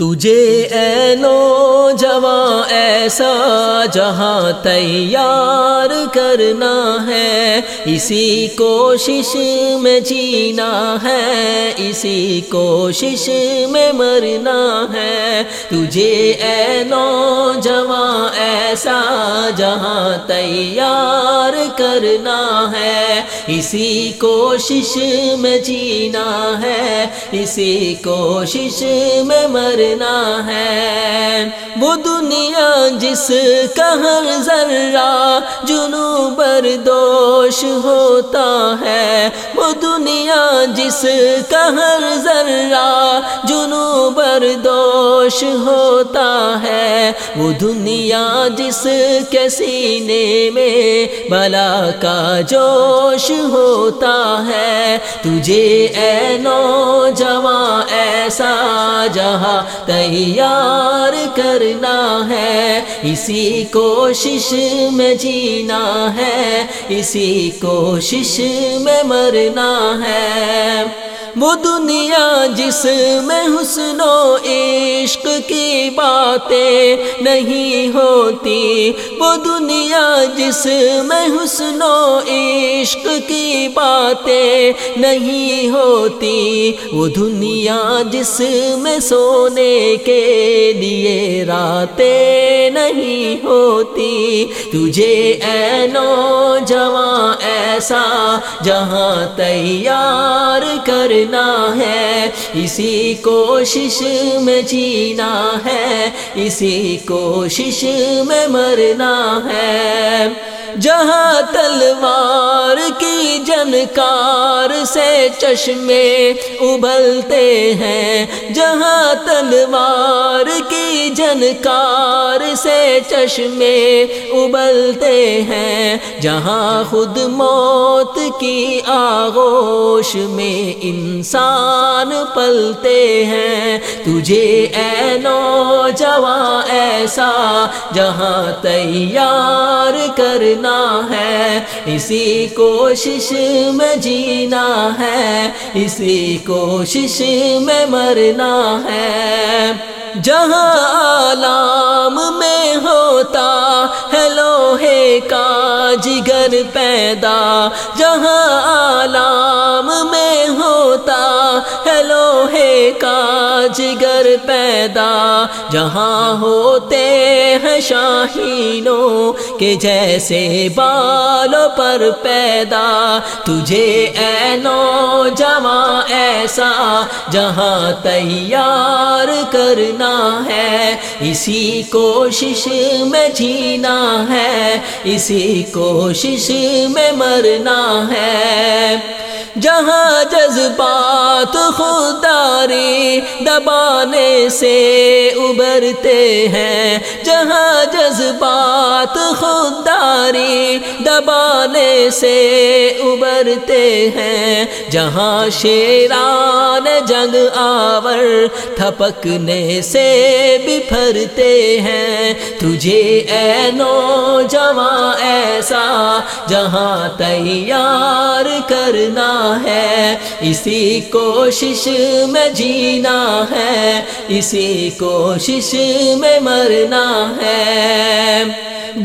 تجھے اے نوجوان، ایسا جہاں تیار کرنا ہے، اسی کوشش میں جینا ہے، اسی کوشش میں مرنا ہے۔ تجھے اے نوجوان، ایسا جہاں تیار کرنا ہے، اسی کوشش میں جینا ہے، اسی کوشش میں مرنا ہے۔ وہ دنیا جس کا ہر ذرہ جنو بردوش ہوتا ہے۔ وہ دنیا جس کا ہر ذرہ جنو بردوش ہوتا ہے۔ وہ دنیا جس کے سینے میں بلا کا جوش ہوتا ہے۔ تجھے اے نوجوان ایسا جہاں تیار کرنا ہے۔ اسی کوشش میں جینا ہے۔ اسی کوشش میں مرنا ہے۔ وہ دنیا جس میں حسن و عشق کی باتیں نہیں ہوتی، وہ دنیا جس میں حسن و عشق کی باتیں نہیں ہوتی، وہ دنیا جس میں سونے کے لیے راتیں نہیں ہوتی۔ تجھے اے نوجوان ایسا جہاں تیار کرنا ہے، اسی کوشش میں جینا ہے، اسی کوشش میں مرنا ہے۔ جہاں تلوار کی جنکار سے چشمے ابلتے ہیں۔ جہاں تلوار کی جنکار سے چشمے ابلتے ہیں، جہاں خود موت کی آغوش میں انسان پلتے ہیں۔ تجھے اے نوجوان ایسا جہاں تیار کر ہے، اسی کوشش میں جینا ہے، اسی کوشش میں مرنا ہے۔ جہاں عالم میں ہوتا ہے، لوہے کا جگر پیدا۔ جہاں عالم میں ہوتا ہے لوہے کا جگر پیدا۔ جہاں ہوتے ہیں شاہینوں کے جیسے بالوں پر پیدا۔ تجھے اے جمع ایسا جہاں تیار کرنا ہے، اسی کوشش میں جینا ہے، اسی کوشش میں مرنا ہے۔ جہاں جذبات خودداری دبانے سے ابھرتے ہیں، جہاں جذبات خودداری دبانے سے ابھرتے ہیں، جہاں شیران جنگ آور تھپک تھپکنے سے بفرتے ہیں۔ تجھے اے نوجوان، ایسا جہاں تیار کرنا ہے۔ اسی کوشش میں جینا ہے، اسی کوشش میں مرنا ہے۔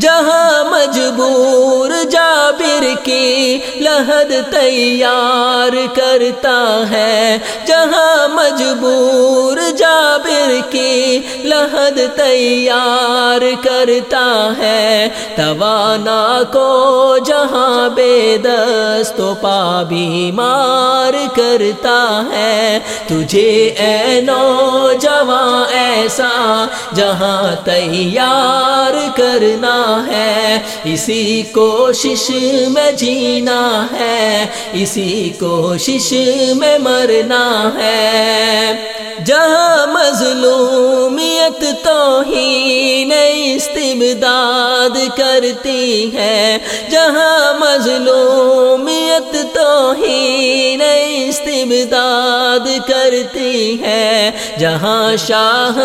جہاں مجبور جابر کی لہد تیار کرتا ہے، جہاں مجبور جابر کی لہد تیار کرتا ہے۔ توانا کو جہاں بے دست و پا بیمار کرتا ہے۔ تجھے اے نو نوجوان ایسا جہاں تیار کرنا ہے۔ اسی کوشش میں جینا ہے۔ اسی کوشش میں مرنا ہے۔ جہاں مظلومیت تو ہی استبداد کرتی ہے۔ جہاں مظلومیت تو ہی استبداد کرتی ہے۔ جہاں شاہ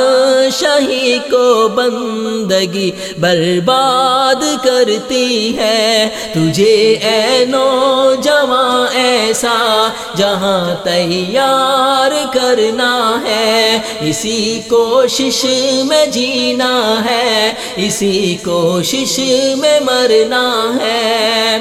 شہی کو بندگی برباد کرتی ہے، تجھے اے نو نوجوان ایسا جہاں تیار کرنا ہے۔ اسی کوشش میں جینا ہے، اسی کوشش میں مرنا ہے۔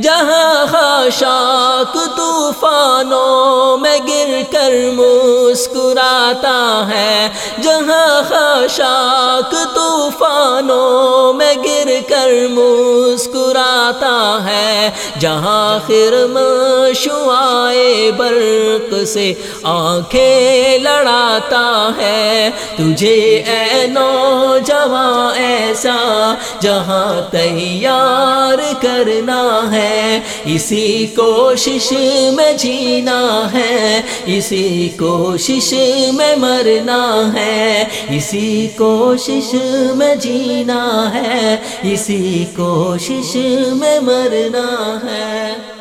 جہاں خاشاک طوفانوں میں گر کر مسکراتا ہے، جہاں خاشاک طوفانوں میں گر کر مسکراتا ہے، جہاں خرم شعائے برق سے آنکھیں لڑاتا ہے۔ تجھے اے نوجوان ایسا جہاں تیار کرنا ہے۔ ہے۔ اسی کوشش میں جینا ہے۔ اسی کوشش میں مرنا ہے۔ اسی کوشش میں جینا ہے۔ اسی کوشش میں مرنا ہے۔